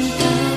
cinta